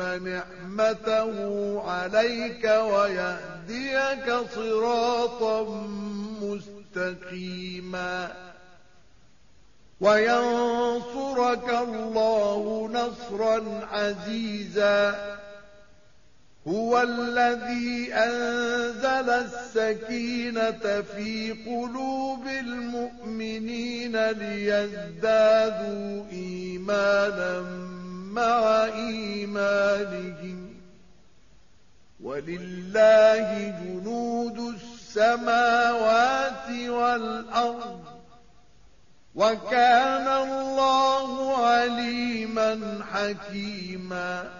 نعمته عليك ويهديك صراطا مستقيما. وينصرك الله نصرا عزيزا. هو الذي أنزل السكينة في قلوب المؤمنين ليزدادوا إيمانا مع إيمانهم ولله جنود السماوات والأرض وكان الله عليما حكيما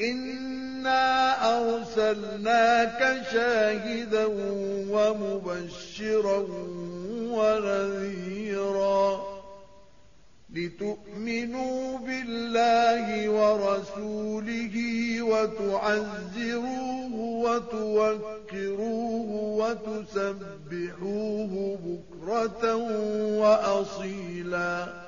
إنا أرسلناك شاهدا ومبشرا ونذيرا لتؤمنوا بالله ورسوله وتعزروه وتوكروه وتسبحوه بكرة وأصيلاً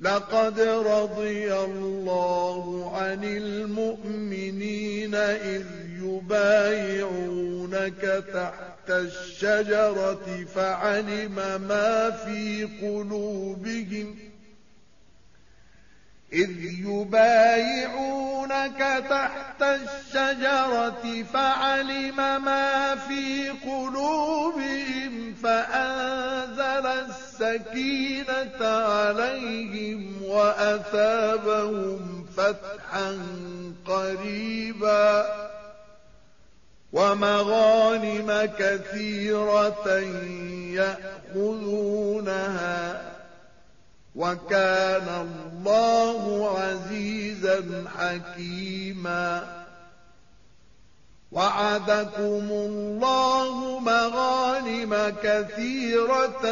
لقد رضي الله عن المؤمنين إذ يبايعونك تحت الشجرة فعلم ما في قلوبهم. إذ يبايعونك تحت الشجرة فعلم ما في قلوبهم فأنزل السكينة عليهم وأثابهم فتحا قريبا ومغانم كثيرة يأخذونها وكان الله عزيزا حكيما وعدكم الله مغانم كثيرة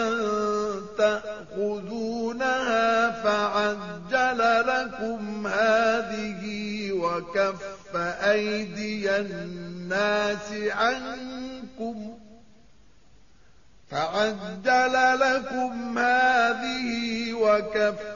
تأخذونها فعجل لكم هذه وكف أيدي الناس عنكم فعجل لكم هذه وكف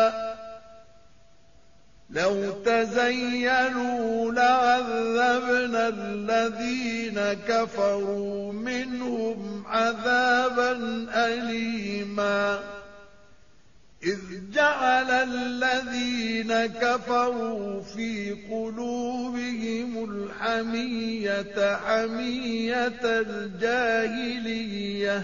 لَوْ تَزَيَّلُوا لَعَذَّبْنَا الَّذِينَ كَفَرُوا مِنْهُمْ عَذَابًا أَلِيمًا. إِذْ جَعَلَ الَّذِينَ كَفَرُوا فِي قُلُوبِهِمُ الْحَمِيَّةَ حَمِيَّةَ الْجَاهِلِيَّةِ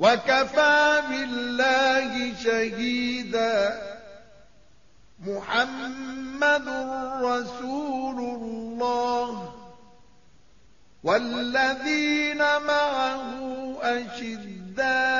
وَكَفَىٰ بِاللَّهِ شَهِيدًا. مُّحَمَّدٌ رَّسُولُ اللَّهِ. وَالَّذِينَ مَعَهُ أَشِدَّاءُ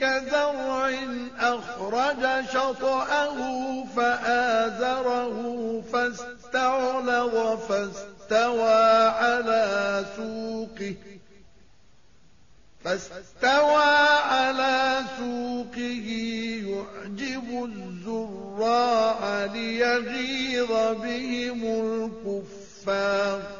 كَزَرْعٍ أَخْرَجَ شَطْأَهُ فَآزَرَهُ فَاسْتَغْلَظَ فَاسْتَوَىٰ عَلَىٰ سُوقِهِ يُعْجِبُ الزُّرَّاعَ لِيَغِيظَ بِهِمُ الْكُفَّارَ ۗ